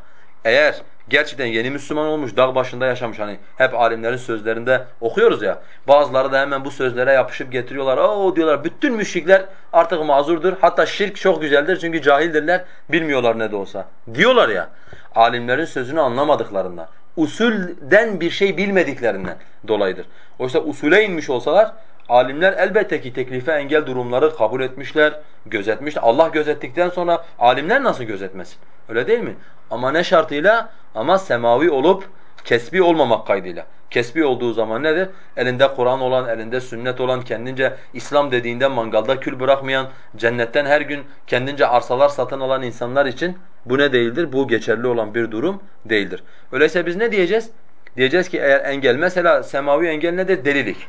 eğer gerçekten yeni Müslüman olmuş, dağ başında yaşamış hani hep alimlerin sözlerinde okuyoruz ya. Bazıları da hemen bu sözlere yapışıp getiriyorlar. Oo diyorlar bütün müşrikler artık mazurdur. Hatta şirk çok güzeldir çünkü cahildirler. Bilmiyorlar ne de olsa. Diyorlar ya. Alimlerin sözünü anlamadıklarından, usulden bir şey bilmediklerinden dolayıdır. Oysa usule inmiş olsalar alimler elbette ki teklife engel durumları kabul etmişler, gözetmişler. Allah gözettikten sonra alimler nasıl gözetmesin? Öyle değil mi? Ama ne şartıyla? Ama semavi olup kesbi olmamak kaydıyla. Kesbi olduğu zaman nedir? Elinde Kur'an olan, elinde sünnet olan, kendince İslam dediğinde mangalda kül bırakmayan, cennetten her gün kendince arsalar satın alan insanlar için bu ne değildir? Bu geçerli olan bir durum değildir. Öyleyse biz ne diyeceğiz? Diyeceğiz ki eğer engel, mesela semavi engel nedir? Delilik.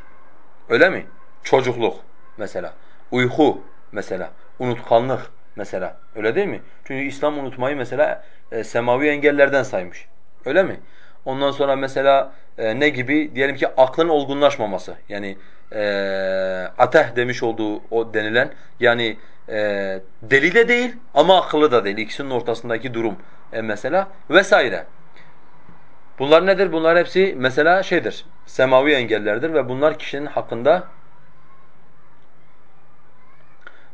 Öyle mi? Çocukluk mesela. Uyku mesela. Unutkanlık mesela. Öyle değil mi? Çünkü İslam unutmayı mesela e, semavi engellerden saymış. Öyle mi? Ondan sonra mesela e, ne gibi? Diyelim ki aklın olgunlaşmaması. Yani e, ateh demiş olduğu o denilen yani e, deli de değil ama akıllı da değil. İkisinin ortasındaki durum e, mesela vesaire. Bunlar nedir? Bunlar hepsi mesela şeydir, semavi engellerdir ve bunlar kişinin hakkında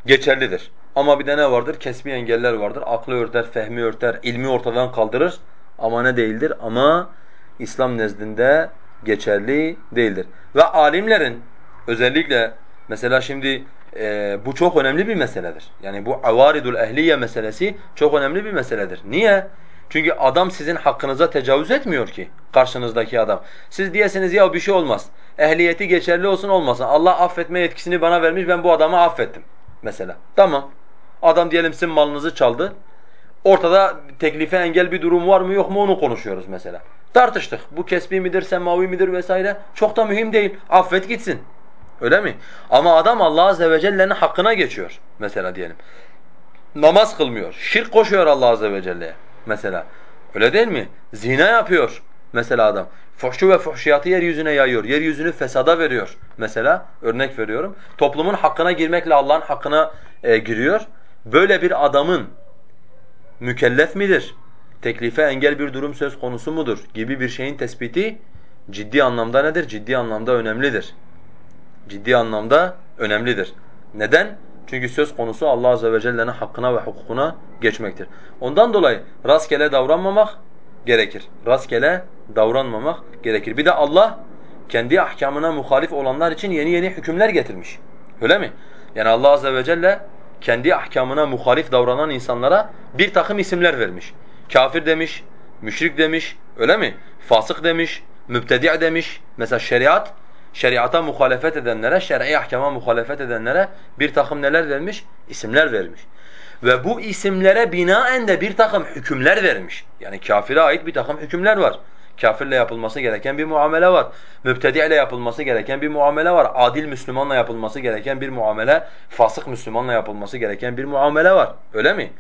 geçerlidir. Ama bir de ne vardır? Kesbi engeller vardır. Aklı örter, fehmi örter, ilmi ortadan kaldırır. Ama ne değildir? Ama İslam nezdinde geçerli değildir. Ve alimlerin özellikle mesela şimdi e, bu çok önemli bir meseledir. Yani bu avaridul ehliye meselesi çok önemli bir meseledir. Niye? Çünkü adam sizin hakkınıza tecavüz etmiyor ki karşınızdaki adam. Siz diyesiniz ya bir şey olmaz. Ehliyeti geçerli olsun olmasın. Allah affetme yetkisini bana vermiş ben bu adamı affettim mesela. Tamam. Adam diyelim sizin malınızı çaldı. Ortada teklife engel bir durum var mı yok mu onu konuşuyoruz mesela. Tartıştık. Bu kesbi midir, semavi midir vesaire. Çok da mühim değil. Affet gitsin. Öyle mi? Ama adam Allah azze ve celle'nin hakkına geçiyor mesela diyelim. Namaz kılmıyor. Şirk koşuyor Allah azze ve celle'ye mesela. Öyle değil mi? Zina yapıyor mesela adam. Fuhşu ve fuhşiyatı yeryüzüne yayıyor. Yeryüzünü fesada veriyor mesela. Örnek veriyorum. Toplumun hakkına girmekle Allah'ın hakkına e, giriyor. Böyle bir adamın mükellef midir? Teklife engel bir durum söz konusu mudur? Gibi bir şeyin tespiti ciddi anlamda nedir? Ciddi anlamda önemlidir. Ciddi anlamda önemlidir. Neden? Çünkü söz konusu Allah azze ve celle'nin hakkına ve hukukuna geçmektir. Ondan dolayı rastgele davranmamak gerekir. Rastgele davranmamak gerekir. Bir de Allah kendi ahkamına muhalif olanlar için yeni yeni hükümler getirmiş. Öyle mi? Yani Allah azze ve celle kendi ahkamına muhalif davranan insanlara bir takım isimler vermiş. Kafir demiş, müşrik demiş, öyle mi? Fasık demiş, mübtedi' demiş. Mesela şeriat, şeriata muhalefet edenlere, şer'i ahkama muhalefet edenlere bir takım neler vermiş? İsimler vermiş. Ve bu isimlere binaen de bir takım hükümler vermiş. Yani kafire ait bir takım hükümler var. Kafirle yapılması gereken bir muamele var. Mübtedi'le yapılması gereken bir muamele var. Adil Müslümanla yapılması gereken bir muamele, fasık Müslümanla yapılması gereken bir muamele var. Öyle mi?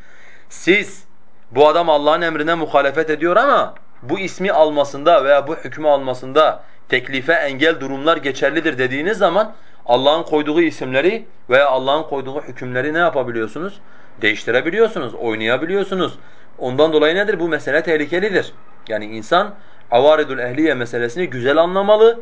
Siz bu adam Allah'ın emrine muhalefet ediyor ama bu ismi almasında veya bu hükmü almasında teklife engel durumlar geçerlidir dediğiniz zaman Allah'ın koyduğu isimleri veya Allah'ın koyduğu hükümleri ne yapabiliyorsunuz? Değiştirebiliyorsunuz, oynayabiliyorsunuz. Ondan dolayı nedir? Bu mesele tehlikelidir. Yani insan avaridul ehliye meselesini güzel anlamalı,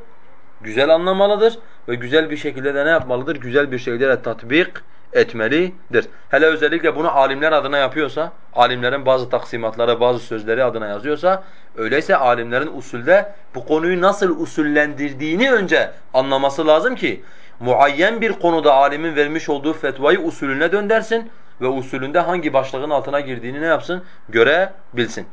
güzel anlamalıdır ve güzel bir şekilde de ne yapmalıdır? Güzel bir şekilde de tatbik etmelidir. Hele özellikle bunu alimler adına yapıyorsa, alimlerin bazı taksimatları, bazı sözleri adına yazıyorsa, öyleyse alimlerin usulde bu konuyu nasıl usullendirdiğini önce anlaması lazım ki muayyen bir konuda alimin vermiş olduğu fetvayı usulüne döndersin ve usulünde hangi başlığın altına girdiğini ne yapsın? Görebilsin.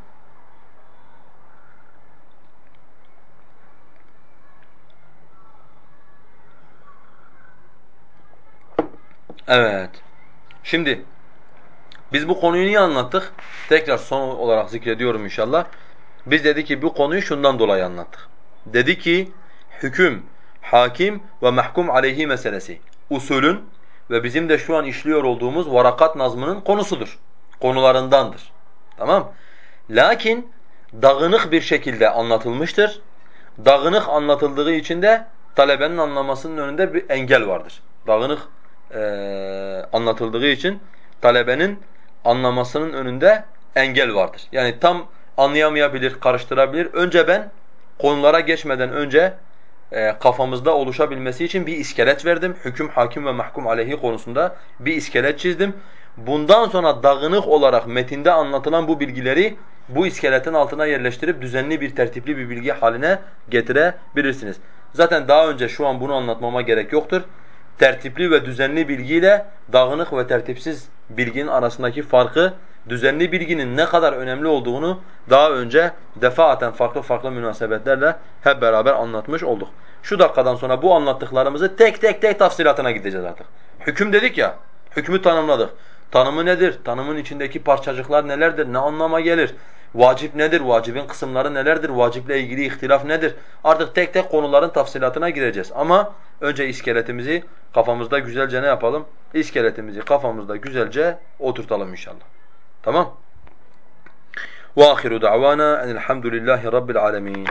Evet. Şimdi biz bu konuyu niye anlattık? Tekrar son olarak zikrediyorum inşallah. Biz dedi ki bu konuyu şundan dolayı anlattık. Dedi ki hüküm, hakim ve mahkum aleyhi meselesi usulün ve bizim de şu an işliyor olduğumuz varakat nazmının konusudur. Konularındandır. Tamam? Lakin dağınık bir şekilde anlatılmıştır. Dağınık anlatıldığı için de talebenin anlamasının önünde bir engel vardır. Dağınık e, anlatıldığı için talebenin anlamasının önünde engel vardır. Yani tam anlayamayabilir, karıştırabilir. Önce ben konulara geçmeden önce e, kafamızda oluşabilmesi için bir iskelet verdim. Hüküm, hakim ve mahkum aleyhi konusunda bir iskelet çizdim. Bundan sonra dağınık olarak metinde anlatılan bu bilgileri bu iskeletin altına yerleştirip düzenli bir tertipli bir bilgi haline getirebilirsiniz. Zaten daha önce şu an bunu anlatmama gerek yoktur tertipli ve düzenli bilgiyle dağınık ve tertipsiz bilginin arasındaki farkı, düzenli bilginin ne kadar önemli olduğunu daha önce defaaten farklı farklı münasebetlerle hep beraber anlatmış olduk. Şu dakikadan sonra bu anlattıklarımızı tek tek tek tafsilatına gideceğiz artık. Hüküm dedik ya, hükmü tanımladık. Tanımı nedir? Tanımın içindeki parçacıklar nelerdir? Ne anlama gelir? Vacip nedir? Vacibin kısımları nelerdir? Vaciple ilgili ihtilaf nedir? Artık tek tek konuların tafsilatına gireceğiz. Ama önce iskeletimizi kafamızda güzelce ne yapalım? İskeletimizi kafamızda güzelce oturtalım inşallah. Tamam? وآخر دعوانا أن الحمد لله رب العالمين